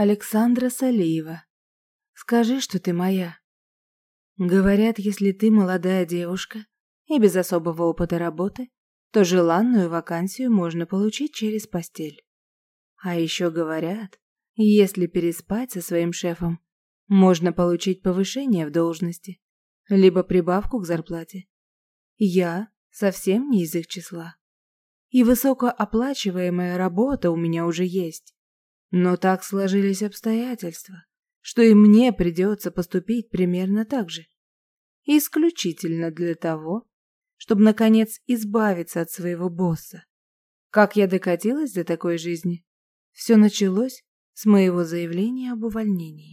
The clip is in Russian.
Александра Салиева. Скажи, что ты моя. Говорят, если ты молодая девушка и без особого опыта работы, то желанную вакансию можно получить через постель. А еще говорят, если переспать со своим шефом, можно получить повышение в должности, либо прибавку к зарплате. Я совсем не из их числа. И высокооплачиваемая работа у меня уже есть. Но так сложились обстоятельства, что и мне придется поступить примерно так же. Исключительно для того, чтобы, наконец, избавиться от своего босса. Как я докатилась до такой жизни? Все началось с моего заявления об увольнении.